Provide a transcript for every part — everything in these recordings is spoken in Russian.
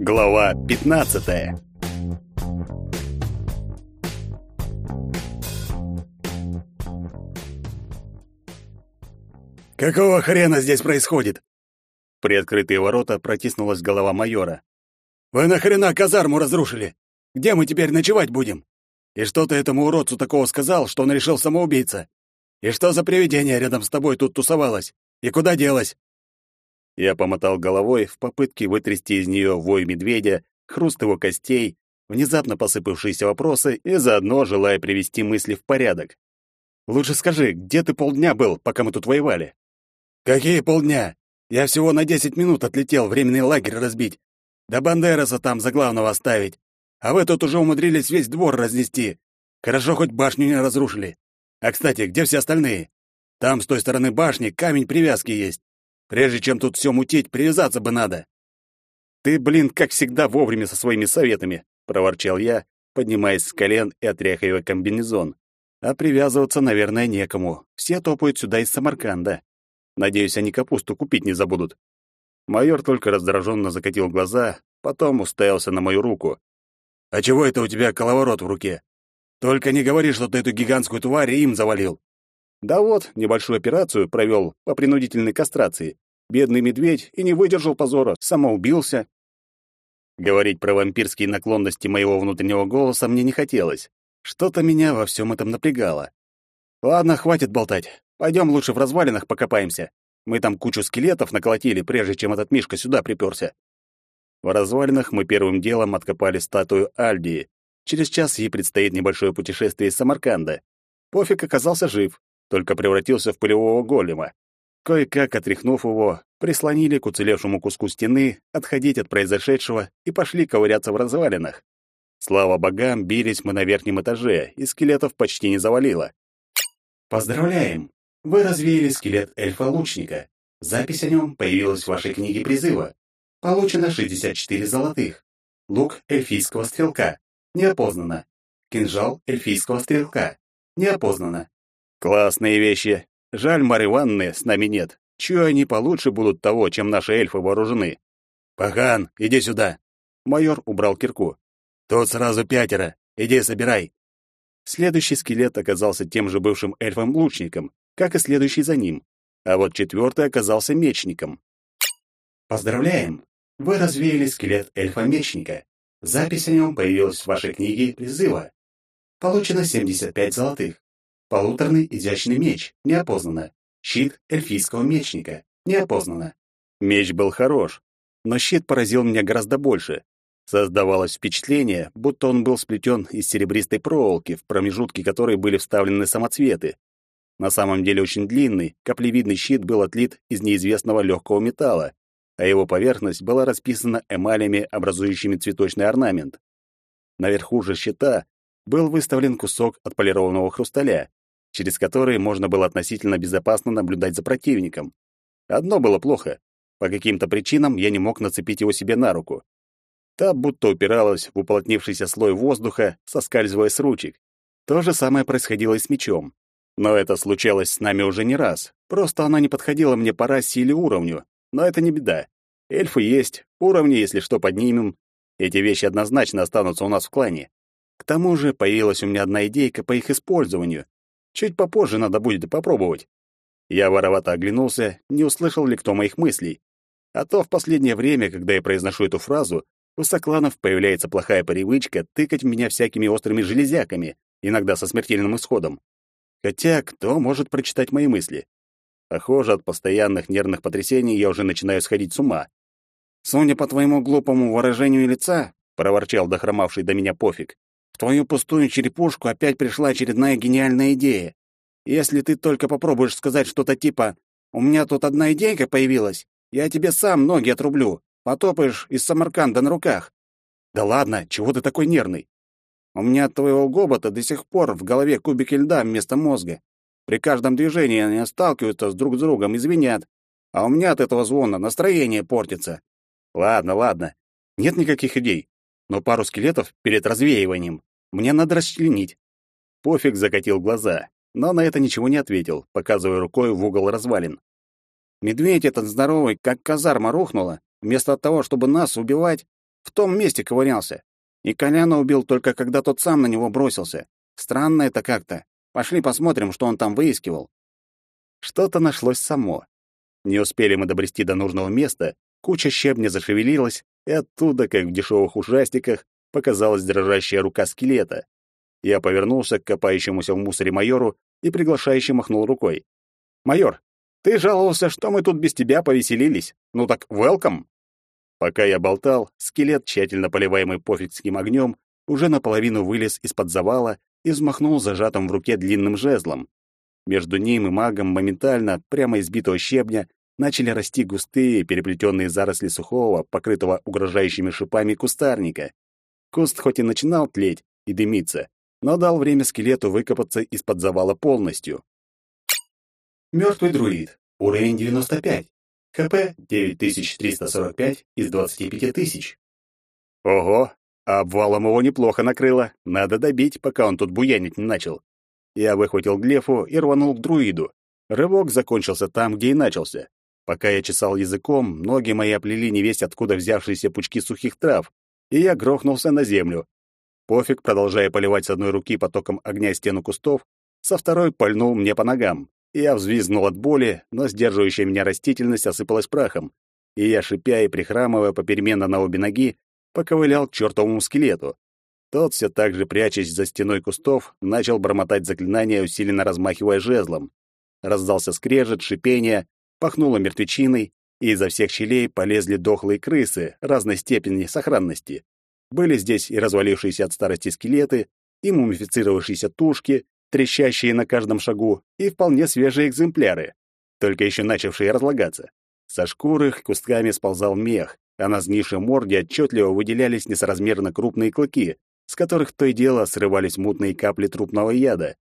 Глава 15. Какого хрена здесь происходит? При открытые ворота протиснулась голова майора. Вы нахрена казарму разрушили? Где мы теперь ночевать будем? И что ты этому уродцу такого сказал, что он решил самоубийца? И что за привидение рядом с тобой тут тусовалось? И куда делось? Я помотал головой в попытке вытрясти из нее вой медведя, хруст его костей, внезапно посыпавшиеся вопросы и заодно желая привести мысли в порядок. Лучше скажи, где ты полдня был, пока мы тут воевали? Какие полдня? Я всего на десять минут отлетел временный лагерь разбить. Да Бандераса там за главного оставить. А вы тут уже умудрились весь двор разнести. Хорошо, хоть башню не разрушили. А, кстати, где все остальные? Там, с той стороны башни, камень привязки есть. Прежде чем тут все мутить, привязаться бы надо. Ты, блин, как всегда вовремя со своими советами, проворчал я, поднимаясь с колен и отряхивая комбинезон. А привязываться, наверное, некому. Все топают сюда из Самарканда. Надеюсь, они капусту купить не забудут. Майор только раздраженно закатил глаза, потом уставился на мою руку. «А чего это у тебя коловорот в руке? Только не говори, что ты эту гигантскую тварь им завалил. Да вот, небольшую операцию провел по принудительной кастрации. Бедный медведь и не выдержал позора, самоубился. Говорить про вампирские наклонности моего внутреннего голоса мне не хотелось. Что-то меня во всем этом напрягало. Ладно, хватит болтать. Пойдем лучше в развалинах покопаемся. Мы там кучу скелетов наколотили, прежде чем этот Мишка сюда приперся. В развалинах мы первым делом откопали статую Альдии. Через час ей предстоит небольшое путешествие из Самарканда. Пофиг оказался жив, только превратился в пылевого голема. Кое-как отряхнув его, прислонили к уцелевшему куску стены, отходить от произошедшего и пошли ковыряться в развалинах. Слава богам, бились мы на верхнем этаже, и скелетов почти не завалило. Поздравляем! Вы развеяли скелет эльфа-лучника. Запись о нем появилась в вашей книге призыва. Получено 64 золотых. Лук эльфийского стрелка. Неопознано. Кинжал эльфийского стрелка. Неопознано. Классные вещи. Жаль, Марьи Ивановны с нами нет. Чего они получше будут того, чем наши эльфы вооружены? Пахан, иди сюда. Майор убрал кирку. Тут сразу пятеро. Иди, собирай. Следующий скелет оказался тем же бывшим эльфом-лучником, как и следующий за ним. А вот четвертый оказался мечником. Поздравляем! Вы развеяли скелет эльфа-мечника. Запись о нем появилась в вашей книге призыва. Получено 75 золотых. Полуторный изящный меч, неопознанно. Щит эльфийского мечника, неопознанно. Меч был хорош, но щит поразил меня гораздо больше. Создавалось впечатление, будто он был сплетен из серебристой проволоки, в промежутке которой были вставлены самоцветы. На самом деле очень длинный, каплевидный щит был отлит из неизвестного легкого металла, а его поверхность была расписана эмалями, образующими цветочный орнамент. Наверху же щита был выставлен кусок отполированного хрусталя, через который можно было относительно безопасно наблюдать за противником. Одно было плохо. По каким-то причинам я не мог нацепить его себе на руку. Та будто упиралась в уплотнившийся слой воздуха, соскальзывая с ручек. То же самое происходило и с мечом. Но это случалось с нами уже не раз. Просто она не подходила мне по расе или уровню. Но это не беда. Эльфы есть, уровни, если что, поднимем. Эти вещи однозначно останутся у нас в клане. К тому же появилась у меня одна идейка по их использованию, Чуть попозже надо будет попробовать. Я воровато оглянулся, не услышал ли кто моих мыслей. А то в последнее время, когда я произношу эту фразу, у сокланов появляется плохая привычка тыкать меня всякими острыми железяками, иногда со смертельным исходом. Хотя кто может прочитать мои мысли? Похоже, от постоянных нервных потрясений я уже начинаю сходить с ума. «Судя по твоему глупому выражению лица», — проворчал дохромавший до меня пофиг, твою пустую черепушку опять пришла очередная гениальная идея. Если ты только попробуешь сказать что-то типа «У меня тут одна идейка появилась, я тебе сам ноги отрублю, потопаешь из Самарканда на руках». Да ладно, чего ты такой нервный? У меня от твоего гобота до сих пор в голове кубики льда вместо мозга. При каждом движении они сталкиваются с друг с другом и звенят. А у меня от этого звона настроение портится. Ладно, ладно. Нет никаких идей. Но пару скелетов перед развеиванием мне надо расчленить. Пофиг закатил глаза, но на это ничего не ответил, показывая рукой в угол развалин. Медведь этот здоровый, как казарма рухнула, вместо того, чтобы нас убивать, в том месте ковырялся. И Коляна убил только когда тот сам на него бросился. Странно это как-то. Пошли посмотрим, что он там выискивал. Что-то нашлось само. Не успели мы добрести до нужного места, куча щебня зашевелилась, и оттуда, как в дешевых ужастиках, показалась дрожащая рука скелета. Я повернулся к копающемуся в мусоре майору и приглашающе махнул рукой. «Майор, ты жаловался, что мы тут без тебя повеселились. Ну так welcome!» Пока я болтал, скелет, тщательно поливаемый пофигским огнем, уже наполовину вылез из-под завала и взмахнул зажатым в руке длинным жезлом. Между ним и магом моментально, прямо из битого щебня, начали расти густые, переплетенные заросли сухого, покрытого угрожающими шипами кустарника. Куст хоть и начинал тлеть и дымиться, но дал время скелету выкопаться из-под завала полностью. Мертвый друид. Уровень 95. ХП 9345 из 25 тысяч. Ого, а обвалом его неплохо накрыло. Надо добить, пока он тут буянить не начал. Я выхватил глефу и рванул к друиду. Рывок закончился там, где и начался. Пока я чесал языком, ноги мои оплели невесть откуда взявшиеся пучки сухих трав, и я грохнулся на землю. Пофиг, продолжая поливать с одной руки потоком огня стену кустов, со второй пальнул мне по ногам. Я взвизгнул от боли, но сдерживающая меня растительность осыпалась прахом, и я, шипя и прихрамывая попеременно на обе ноги, поковылял к чертовому скелету. Тот, все так же прячась за стеной кустов, начал бормотать заклинания, усиленно размахивая жезлом. Раздался скрежет, шипение, пахнуло мертвечиной, и изо всех щелей полезли дохлые крысы разной степени сохранности. Были здесь и развалившиеся от старости скелеты, и мумифицировавшиеся тушки, трещащие на каждом шагу, и вполне свежие экземпляры, только еще начавшие разлагаться. Со шкур их кустками сползал мех, а на сгнившей морде отчетливо выделялись несоразмерно крупные клыки, с которых то и дело срывались мутные капли трупного яда.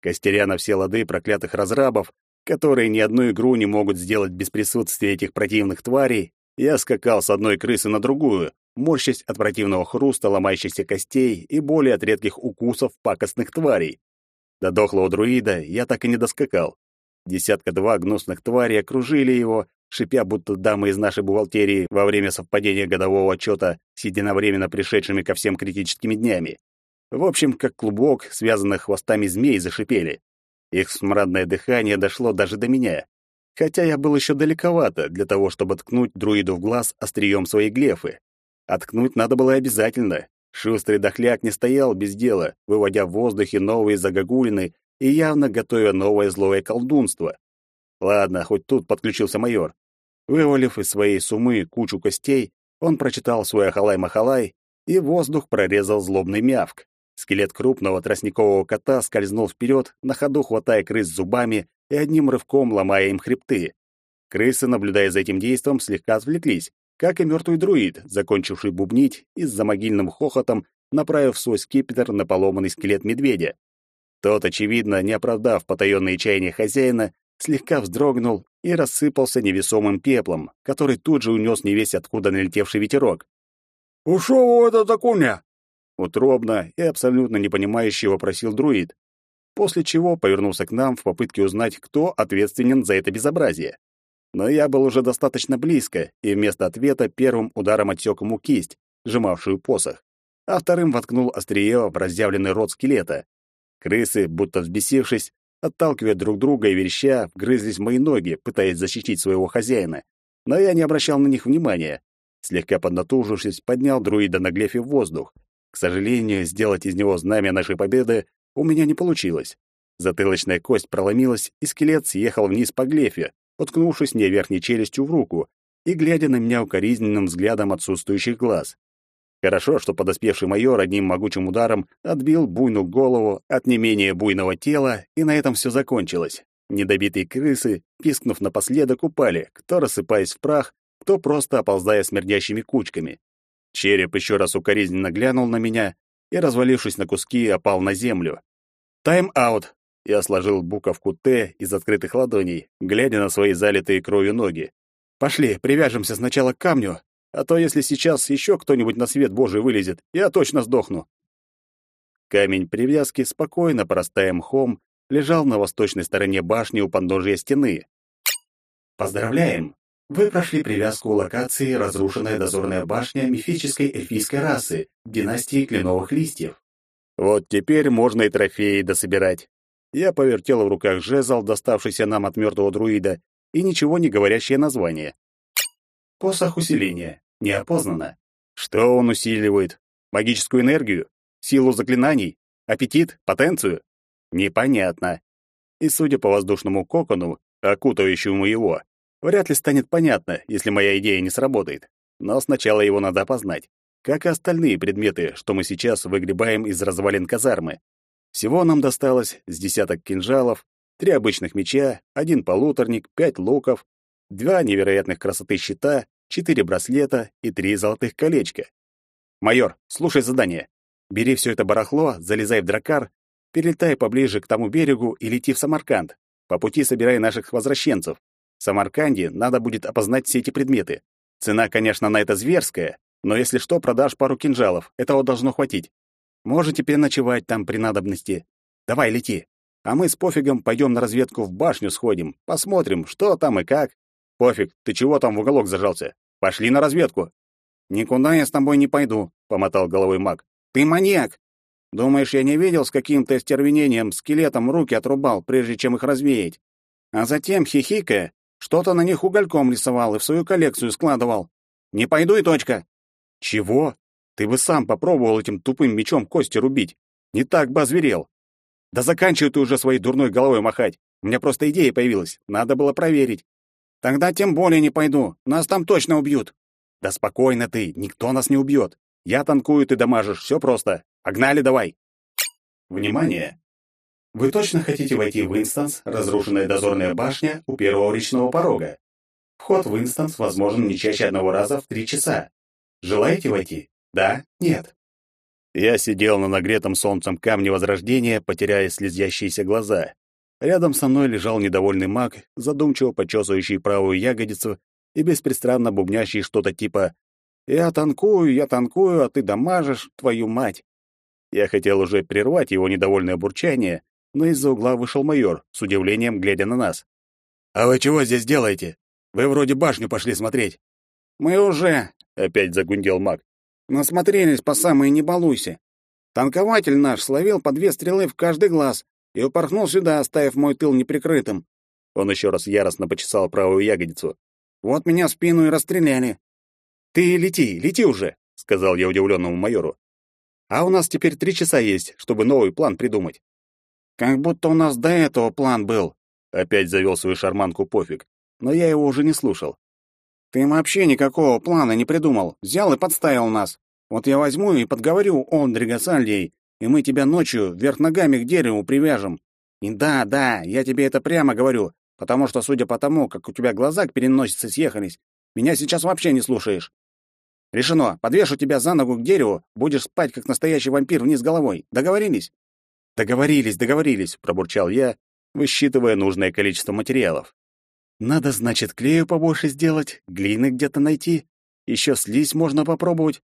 Костеря на все лады проклятых разрабов, которые ни одну игру не могут сделать без присутствия этих противных тварей, я скакал с одной крысы на другую, морщась от противного хруста ломающихся костей и боли от редких укусов пакостных тварей. До дохлого друида я так и не доскакал. Десятка-два гнусных тварей окружили его, шипя, будто дамы из нашей бухгалтерии во время совпадения годового отчета с единовременно пришедшими ко всем критическими днями. В общем, как клубок, связанных хвостами змей, зашипели. Их смрадное дыхание дошло даже до меня. Хотя я был еще далековато для того, чтобы ткнуть друиду в глаз острием своей глефы. Откнуть надо было обязательно, Шустрый дохляк не стоял без дела, выводя в воздухе новые загогулины и явно готовя новое злое колдунство. Ладно, хоть тут подключился майор. Вывалив из своей сумы кучу костей, он прочитал свой ахалай-махалай, и воздух прорезал злобный мявк. Скелет крупного тростникового кота скользнул вперед, на ходу хватая крыс зубами и одним рывком ломая им хребты. Крысы, наблюдая за этим действом, слегка отвлеклись, как и мертвый друид, закончивший бубнить и с замогильным хохотом направив свой скипетр на поломанный скелет медведя. Тот, очевидно, не оправдав потаённые чаяния хозяина, слегка вздрогнул и рассыпался невесомым пеплом, который тут же унес невесть откуда налетевший ветерок. «Ушел это такуня?» Утробно и абсолютно непонимающе вопросил друид, после чего повернулся к нам в попытке узнать, кто ответственен за это безобразие. Но я был уже достаточно близко, и вместо ответа первым ударом отсек ему кисть, сжимавшую посох, а вторым воткнул острие в разъявленный рот скелета. Крысы, будто взбесившись, отталкивая друг друга и вереща, вгрызлись в мои ноги, пытаясь защитить своего хозяина. Но я не обращал на них внимания. Слегка поднатужившись, поднял друида на глефе в воздух. К сожалению, сделать из него знамя нашей победы у меня не получилось. Затылочная кость проломилась, и скелет съехал вниз по глефе, уткнувшись мне верхней челюстью в руку и глядя на меня укоризненным взглядом отсутствующих глаз. Хорошо, что подоспевший майор одним могучим ударом отбил буйную голову от не менее буйного тела, и на этом все закончилось. Недобитые крысы, пискнув напоследок, упали, кто рассыпаясь в прах, кто просто оползая смердящими кучками. Череп еще раз укоризненно глянул на меня и, развалившись на куски, опал на землю. «Тайм-аут!» Я сложил буковку «Т» из открытых ладоней, глядя на свои залитые кровью ноги. «Пошли, привяжемся сначала к камню, а то если сейчас еще кто-нибудь на свет Божий вылезет, я точно сдохну». Камень привязки, спокойно порастая мхом, лежал на восточной стороне башни у подножия стены. Поздравляем! Вы прошли привязку локации «Разрушенная дозорная башня мифической эльфийской расы, династии кленовых листьев». Вот теперь можно и трофеи дособирать. Я повертел в руках жезл, доставшийся нам от мертвого друида, и ничего не говорящее название. Посох усиления. Неопознанно. Что он усиливает? Магическую энергию? Силу заклинаний? Аппетит? Потенцию? Непонятно. И судя по воздушному кокону, окутывающему его, вряд ли станет понятно, если моя идея не сработает. Но сначала его надо опознать, как и остальные предметы, что мы сейчас выгребаем из развалин казармы. Всего нам досталось с десяток кинжалов, три обычных меча, один полуторник, пять луков, два невероятных красоты щита, четыре браслета и три золотых колечка. Майор, слушай задание. Бери все это барахло, залезай в дракар, перелетай поближе к тому берегу и лети в Самарканд. По пути собирай наших возвращенцев. В Самарканде надо будет опознать все эти предметы. Цена, конечно, на это зверская, но если что, продашь пару кинжалов. Этого должно хватить. Можете переночевать там при надобности. Давай, лети. А мы с Пофигом пойдем на разведку в башню сходим, посмотрим, что там и как. Пофиг, ты чего там в уголок зажался? Пошли на разведку. Никуда я с тобой не пойду, помотал головой маг. Ты маньяк. Думаешь, я не видел, с каким то стервенением скелетом руки отрубал, прежде чем их развеять? А затем, хихикая, что-то на них угольком рисовал и в свою коллекцию складывал. Не пойду и точка. Чего? Ты бы сам попробовал этим тупым мечом кости рубить. Не так бы озверел. Да заканчивай ты уже своей дурной головой махать. У меня просто идея появилась. Надо было проверить. Тогда тем более не пойду. Нас там точно убьют. Да спокойно ты, никто нас не убьет. Я танкую, ты дамажишь, все просто. Погнали давай. Внимание! Вы точно хотите войти в инстанс «Разрушенная дозорная башня» у первого речного порога? Вход в инстанс возможен не чаще одного раза в три часа. Желаете войти? Да? Нет? Я сидел на нагретом солнцем камне Возрождения, потеряя слезящиеся глаза. Рядом со мной лежал недовольный маг, задумчиво почесывающий правую ягодицу и беспрестанно бубнящий что-то типа «Я танкую, я танкую, а ты дамажишь, твою мать!» Я хотел уже прервать его недовольное бурчание, но из-за угла вышел майор, с удивлением глядя на нас. «А вы чего здесь делаете? Вы вроде башню пошли смотреть». «Мы уже», — опять загундел маг. Насмотрелись по самой не балуйся. Танкователь наш словил по две стрелы в каждый глаз и упорхнул сюда, оставив мой тыл неприкрытым. Он еще раз яростно почесал правую ягодицу. Вот меня в спину и расстреляли. Ты лети, лети уже, сказал я удивленному майору. А у нас теперь три часа есть, чтобы новый план придумать. Как будто у нас до этого план был. Опять завел свою шарманку пофиг, но я его уже не слушал. Ты вообще никакого плана не придумал, взял и подставил нас. Вот я возьму и подговорю Ондрига с Альдией, и мы тебя ночью вверх ногами к дереву привяжем. И да, да, я тебе это прямо говорю, потому что, судя по тому, как у тебя глаза к переносице съехались, меня сейчас вообще не слушаешь. Решено, подвешу тебя за ногу к дереву, будешь спать, как настоящий вампир, вниз головой. Договорились? Договорились, договорились, пробурчал я, высчитывая нужное количество материалов. Надо, значит, клею побольше сделать, глины где-то найти. Еще слизь можно попробовать.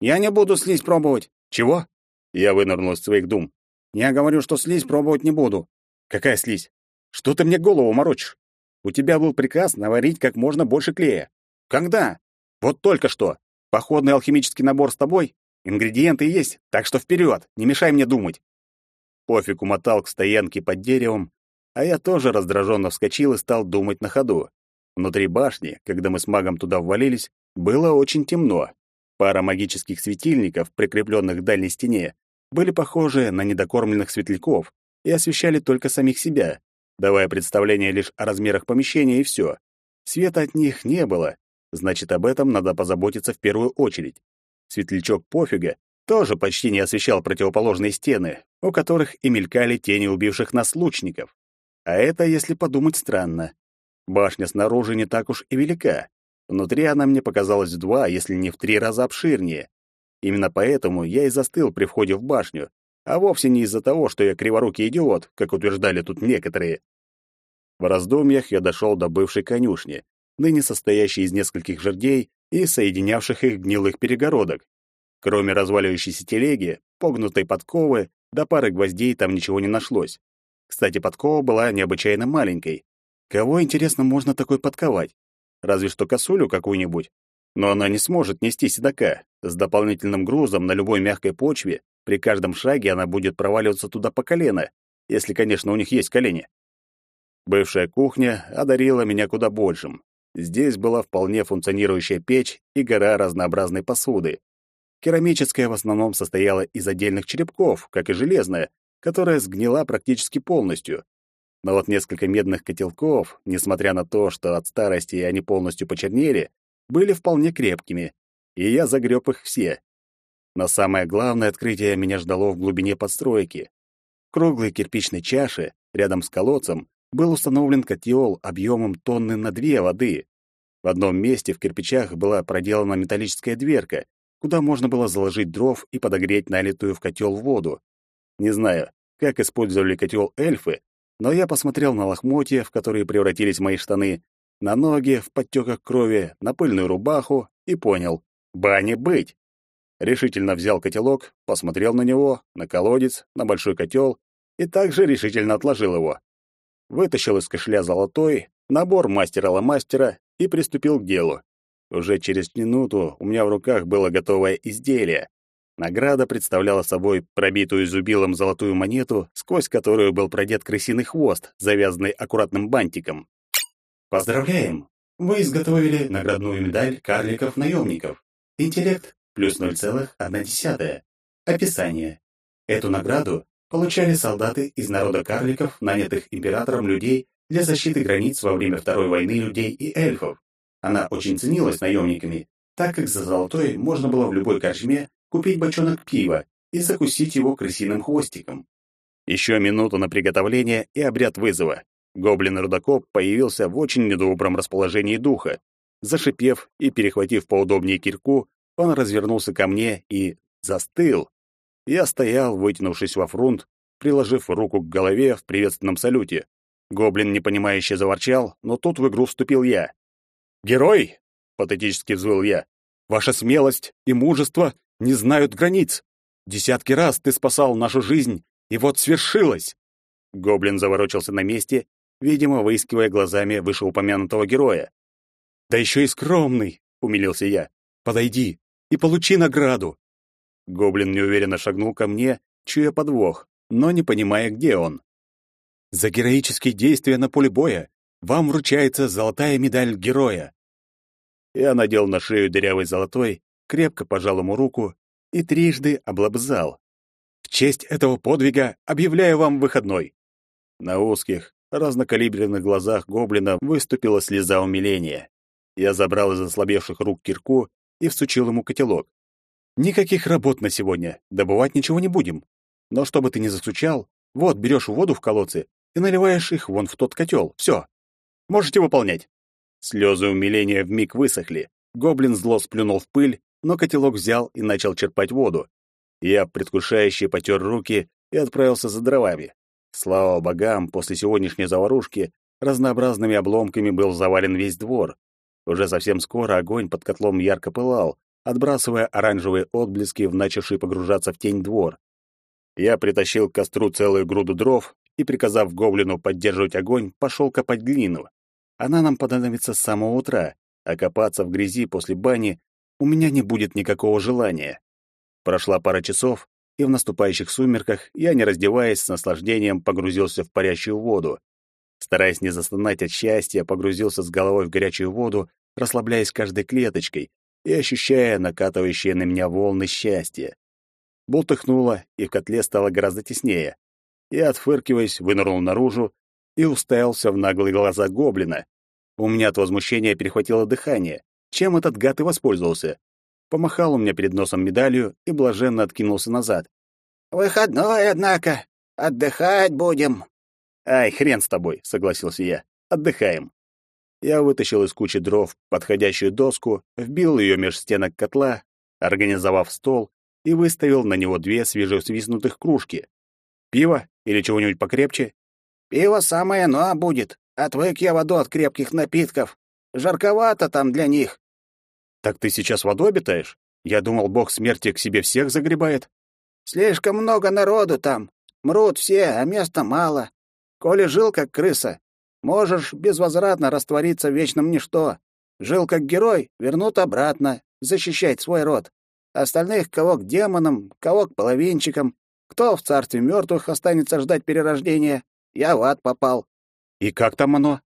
Я не буду слизь пробовать. Чего? Я вынырнул из своих дум. Я говорю, что слизь пробовать не буду. Какая слизь? Что ты мне голову морочишь? У тебя был приказ наварить как можно больше клея. Когда? Вот только что. Походный алхимический набор с тобой? Ингредиенты есть, так что вперед, не мешай мне думать. Пофиг умотал к стоянке под деревом, а я тоже раздраженно вскочил и стал думать на ходу. Внутри башни, когда мы с магом туда ввалились, было очень темно. Пара магических светильников, прикрепленных к дальней стене, были похожи на недокормленных светляков и освещали только самих себя, давая представление лишь о размерах помещения и все. Света от них не было, значит, об этом надо позаботиться в первую очередь. Светлячок пофига тоже почти не освещал противоположные стены, у которых и мелькали тени убивших нас лучников. А это, если подумать, странно. Башня снаружи не так уж и велика. Внутри она мне показалась в два, если не в три раза обширнее. Именно поэтому я и застыл при входе в башню, а вовсе не из-за того, что я криворукий идиот, как утверждали тут некоторые. В раздумьях я дошел до бывшей конюшни, ныне состоящей из нескольких жердей и соединявших их гнилых перегородок. Кроме разваливающейся телеги, погнутой подковы, до пары гвоздей там ничего не нашлось. Кстати, подкова была необычайно маленькой. Кого, интересно, можно такой подковать? разве что косулю какую-нибудь. Но она не сможет нести седока. С дополнительным грузом на любой мягкой почве при каждом шаге она будет проваливаться туда по колено, если, конечно, у них есть колени. Бывшая кухня одарила меня куда большим. Здесь была вполне функционирующая печь и гора разнообразной посуды. Керамическая в основном состояла из отдельных черепков, как и железная, которая сгнила практически полностью. Но вот несколько медных котелков, несмотря на то, что от старости они полностью почернели, были вполне крепкими, и я загреб их все. Но самое главное открытие меня ждало в глубине подстройки. В круглой кирпичной чаше, рядом с колодцем, был установлен котел объемом тонны на две воды. В одном месте в кирпичах была проделана металлическая дверка, куда можно было заложить дров и подогреть налитую в котел воду. Не знаю, как использовали котел эльфы, но я посмотрел на лохмотья, в которые превратились мои штаны, на ноги в подтеках крови, на пыльную рубаху и понял — бане быть. Решительно взял котелок, посмотрел на него, на колодец, на большой котел и также решительно отложил его вытащил из кошеля золотой, набор мастера-ломастера и приступил к делу. Уже через минуту у меня в руках было готовое изделие. Награда представляла собой пробитую зубилом золотую монету, сквозь которую был продет крысиный хвост, завязанный аккуратным бантиком. Поздравляем! Вы изготовили наградную медаль карликов-наемников. Интеллект плюс 0,1. Описание. Эту награду получали солдаты из народа карликов, нанятых императором людей для защиты границ во время Второй войны людей и эльфов. Она очень ценилась наемниками, так как за золотой можно было в любой корчме купить бочонок пива и закусить его крысиным хвостиком. Еще минуту на приготовление и обряд вызова. Гоблин-рудокоп появился в очень недобром расположении духа. Зашипев и перехватив поудобнее кирку, он развернулся ко мне и застыл, я стоял, вытянувшись во фрунт, приложив руку к голове в приветственном салюте. Гоблин непонимающе заворчал, но тут в игру вступил я. «Герой!» — патетически взвыл я. «Ваша смелость и мужество не знают границ. Десятки раз ты спасал нашу жизнь, и вот свершилось!» Гоблин заворочился на месте, видимо, выискивая глазами вышеупомянутого героя. «Да еще и скромный!» — умилился я. «Подойди и получи награду!» Гоблин неуверенно шагнул ко мне, чуя подвох, но не понимая, где он. «За героические действия на поле боя вам вручается золотая медаль героя». Я надел на шею дырявый золотой, крепко пожал ему руку и трижды облобзал. «В честь этого подвига объявляю вам выходной». На узких, разнокалиберных глазах гоблина выступила слеза умиления. Я забрал из ослабевших рук кирку и всучил ему котелок. Никаких работ на сегодня, добывать ничего не будем. Но чтобы ты не засучал, вот берешь воду в колодце и наливаешь их вон в тот котел. Все. Можете выполнять. Слезы умиления вмиг высохли. Гоблин зло сплюнул в пыль, но котелок взял и начал черпать воду. Я, предвкушающе, потер руки и отправился за дровами. Слава богам, после сегодняшней заварушки разнообразными обломками был завален весь двор. Уже совсем скоро огонь под котлом ярко пылал, отбрасывая оранжевые отблески в начавший погружаться в тень двор. Я притащил к костру целую груду дров и, приказав гоблину поддерживать огонь, пошел копать глину. Она нам понадобится с самого утра, а копаться в грязи после бани у меня не будет никакого желания. Прошла пара часов, и в наступающих сумерках я, не раздеваясь, с наслаждением погрузился в парящую воду. Стараясь не застонать от счастья, погрузился с головой в горячую воду, расслабляясь каждой клеточкой, и ощущая накатывающие на меня волны счастья. Бултыхнуло, и в котле стало гораздо теснее. Я, отфыркиваясь, вынырнул наружу и уставился в наглые глаза гоблина. У меня от возмущения перехватило дыхание. Чем этот гад и воспользовался? Помахал у меня перед носом медалью и блаженно откинулся назад. «Выходной, однако. Отдыхать будем». «Ай, хрен с тобой», — согласился я. «Отдыхаем». Я вытащил из кучи дров подходящую доску, вбил ее меж стенок котла, организовав стол и выставил на него две свежесвиснутых кружки. Пиво или чего-нибудь покрепче? Пиво самое но будет. Отвык я воду от крепких напитков. Жарковато там для них. Так ты сейчас водой обитаешь? Я думал, бог смерти к себе всех загребает. Слишком много народу там. Мрут все, а места мало. Коли жил как крыса, Можешь безвозвратно раствориться в вечном ничто. Жил как герой, вернут обратно, защищать свой род. Остальных кого к демонам, кого к половинчикам, кто в царстве мертвых останется ждать перерождения. Я в ад попал. И как там оно?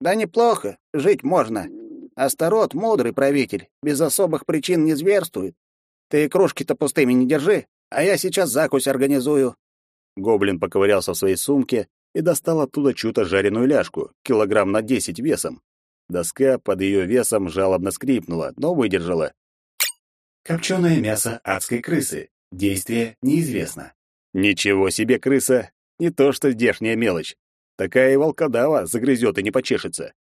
Да неплохо, жить можно. Астарот — мудрый правитель, без особых причин не зверствует. Ты кружки-то пустыми не держи, а я сейчас закусь организую. Гоблин поковырялся в своей сумке и достал оттуда чью-то жареную ляжку, килограмм на десять весом. Доска под ее весом жалобно скрипнула, но выдержала. Копченое мясо адской крысы. Действие неизвестно. Ничего себе крыса! Не то что здешняя мелочь. Такая и волкодава загрызет и не почешется.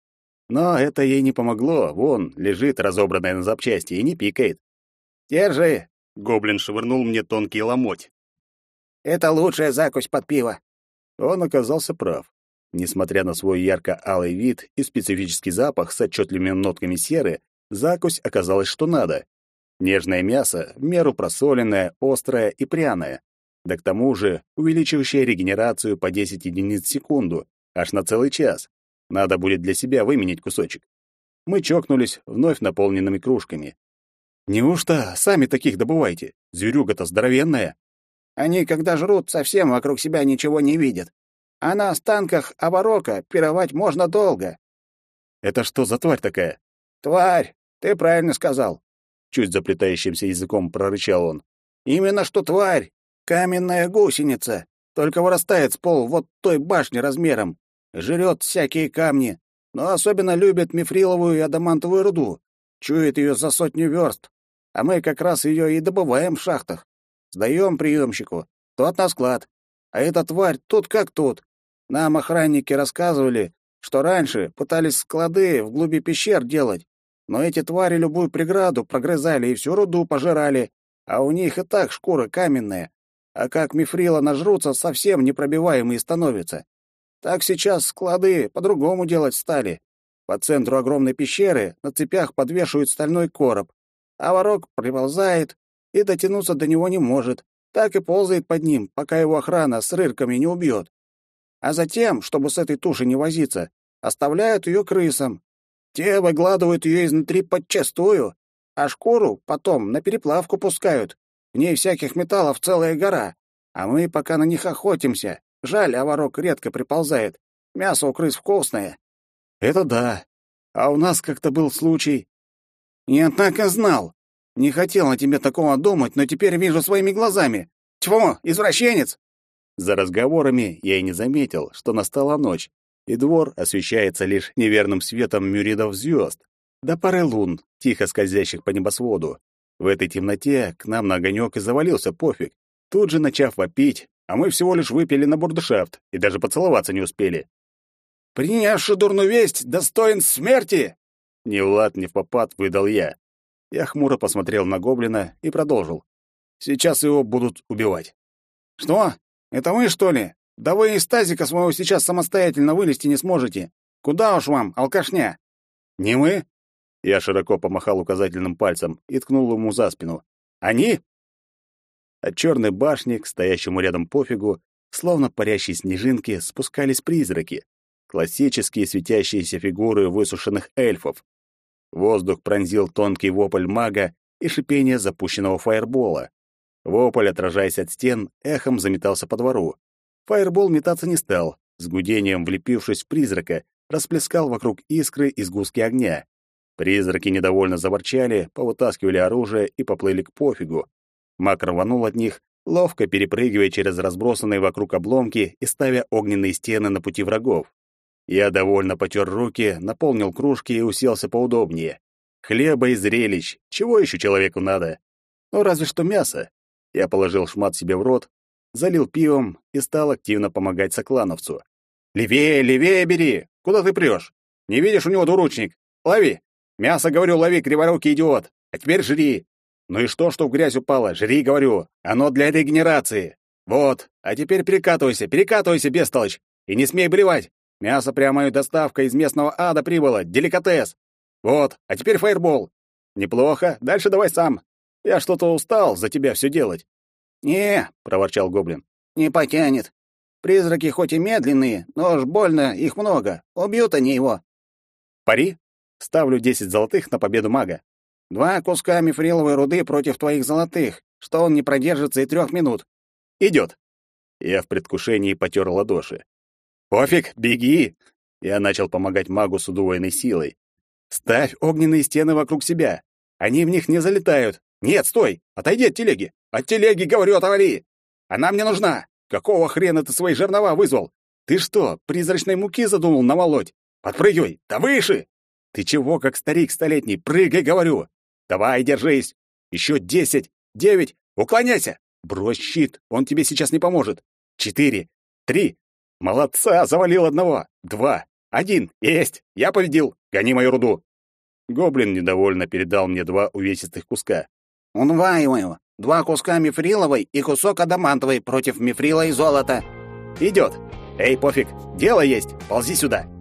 Но это ей не помогло. Вон, лежит разобранная на запчасти и не пикает. Держи. Гоблин швырнул мне тонкий ломоть. Это лучшая закусь под пиво. Он оказался прав. Несмотря на свой ярко-алый вид и специфический запах с отчетливыми нотками серы, закусь оказалась что надо. Нежное мясо, меру просоленное, острое и пряное. Да к тому же увеличивающее регенерацию по 10 единиц в секунду, аж на целый час. Надо будет для себя выменить кусочек. Мы чокнулись вновь наполненными кружками. Неужто сами таких добываете? Зверюга-то здоровенная. Они, когда жрут, совсем вокруг себя ничего не видят. А на останках оборока пировать можно долго. Это что за тварь такая? Тварь, ты правильно сказал. Чуть заплетающимся языком прорычал он. Именно что тварь. Каменная гусеница. Только вырастает с пол вот той башни размером. Жрет всякие камни. Но особенно любит мифриловую и адамантовую руду. Чует ее за сотню верст. А мы как раз ее и добываем в шахтах. Сдаем приемщику. Тот на склад. А эта тварь тут как тут. Нам охранники рассказывали, что раньше пытались склады в глуби пещер делать, но эти твари любую преграду прогрызали и всю руду пожирали, а у них и так шкура каменная. А как мифрила нажрутся, совсем непробиваемые становятся. Так сейчас склады по-другому делать стали. По центру огромной пещеры на цепях подвешивают стальной короб, а ворок приползает и дотянуться до него не может, так и ползает под ним, пока его охрана с рырками не убьет. А затем, чтобы с этой тушей не возиться, оставляют ее крысам. Те выгладывают ее изнутри подчастую, а шкуру потом на переплавку пускают. В ней всяких металлов целая гора, а мы пока на них охотимся. Жаль, оворок редко приползает. Мясо у крыс вкусное. Это да. А у нас как-то был случай. Так и знал. Не хотел о тебе такого думать, но теперь вижу своими глазами. Тьфу, извращенец!» За разговорами я и не заметил, что настала ночь, и двор освещается лишь неверным светом мюридов звезд, да пары лун, тихо скользящих по небосводу. В этой темноте к нам на огонек и завалился пофиг, тут же начав вопить, а мы всего лишь выпили на бурдшафт и даже поцеловаться не успели. «Принявший дурную весть достоин смерти!» Ни в лад, ни в попад выдал я. Я хмуро посмотрел на гоблина и продолжил. Сейчас его будут убивать. Что? Это вы, что ли? Да вы из тазика своего сейчас самостоятельно вылезти не сможете. Куда уж вам, алкашня? Не мы? Я широко помахал указательным пальцем и ткнул ему за спину. Они? От черной башни к стоящему рядом пофигу, словно парящие снежинки, спускались призраки. Классические светящиеся фигуры высушенных эльфов, Воздух пронзил тонкий вопль мага и шипение запущенного фаербола. Вопль, отражаясь от стен, эхом заметался по двору. Фаербол метаться не стал, с гудением влепившись в призрака, расплескал вокруг искры из гуски огня. Призраки недовольно заворчали, повытаскивали оружие и поплыли к пофигу. Маг рванул от них, ловко перепрыгивая через разбросанные вокруг обломки и ставя огненные стены на пути врагов. Я довольно потер руки, наполнил кружки и уселся поудобнее. Хлеба и зрелищ. Чего еще человеку надо? Ну, разве что мясо. Я положил шмат себе в рот, залил пивом и стал активно помогать соклановцу. «Левее, левее бери! Куда ты прешь? Не видишь, у него двуручник? Лови! Мясо, говорю, лови, криворукий идиот! А теперь жри! Ну и что, что в грязь упало? Жри, говорю! Оно для регенерации! Вот! А теперь перекатывайся, перекатывайся, бестолочь! И не смей блевать! Мясо прямая доставка из местного ада прибыло, деликатес. Вот, а теперь фаербол. Неплохо, дальше давай сам. Я что-то устал за тебя все делать. Не, проворчал гоблин. Не потянет. Призраки хоть и медленные, но уж больно их много. Убьют они его. Пари? Ставлю 10 золотых на победу мага. Два куска мифриловой руды против твоих золотых, что он не продержится и трех минут. Идет. Я в предвкушении потер ладоши. Пофиг, беги. Я начал помогать магу с удвоенной силой. Ставь огненные стены вокруг себя. Они в них не залетают. Нет, стой! Отойди от телеги! От телеги, говорю, отвали! Она мне нужна! Какого хрена ты свои жернова вызвал? Ты что, призрачной муки задумал намолоть? Подпрыгивай! Да выше! Ты чего, как старик столетний? Прыгай, говорю! Давай, держись! Еще десять, девять, уклоняйся! Брось щит, он тебе сейчас не поможет. Четыре, три. Молодца, завалил одного. Два, один, есть, я победил. Гони мою руду. Гоблин недовольно передал мне два увесистых куска. «Унваиваю. Два куска мифриловой и кусок адамантовой против мифрила и золота». «Идет. Эй, пофиг, дело есть. Ползи сюда».